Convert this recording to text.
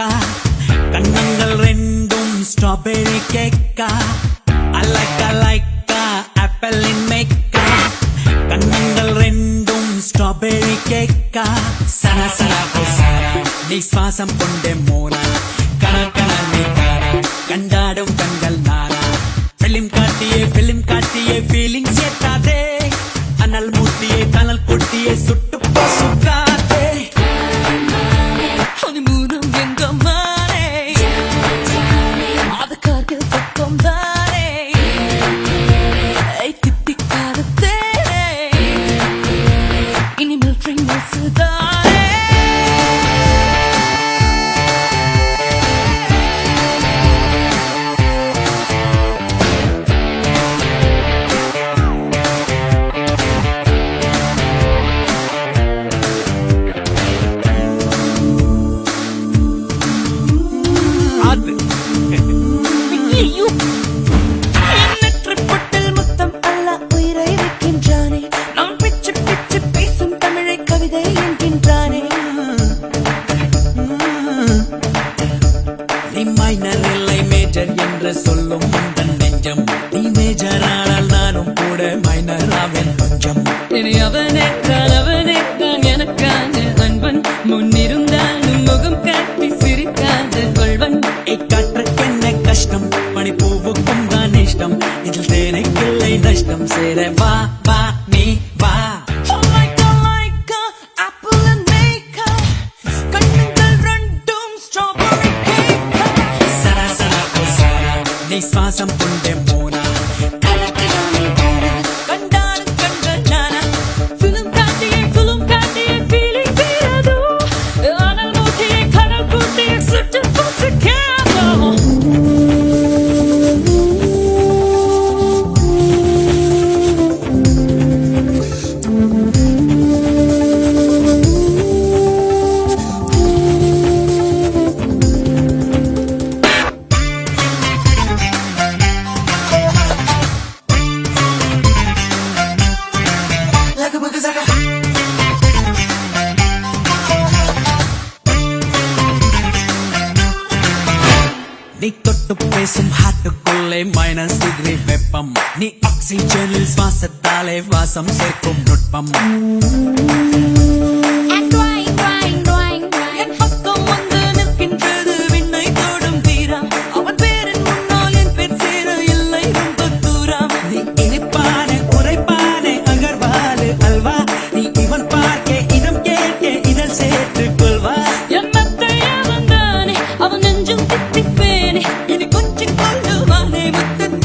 கேக்கா கண்ணங்கள் ரெண்டும் ஸ்ட்ராபெரி கேக்கா அலக்கா லைக்கா ஆப்பிள் இன் மேக்கா? கண்ணங்கள் ரெண்டும் ஸ்ட்ராபெரி கேக்கா சன சன நீ சுவாசம் கொண்டே மோனா கணக்கண நீ கண்ட இல்லை மேஜர் என்று சொல்லும் உந்தன் நெஞ்சம். நீ மேஜர் ஆனால் நானும் கூட மைனர் ஆவேன் கொஞ்சம். இனி அவனே தான் அவனே தான் எனக்கான அன்பன். முன்னிருந்தாலும் முகம் காட்டி சிரிக்காத கொள்வன். இக்காற்றுக்கு என்ன கஷ்டம்? மணிப்பூவுக்கும் தான் இஷ்டம். இதில் தேனைக்கில்லை நஷ்டம். சேர வா வா நீ சரா நீ சுவாசம் पे संभात कोले माइनस डिग्री वेपम नी ऑक्सीजन श्वास डाले वासम से कुम नोटपम name with the name.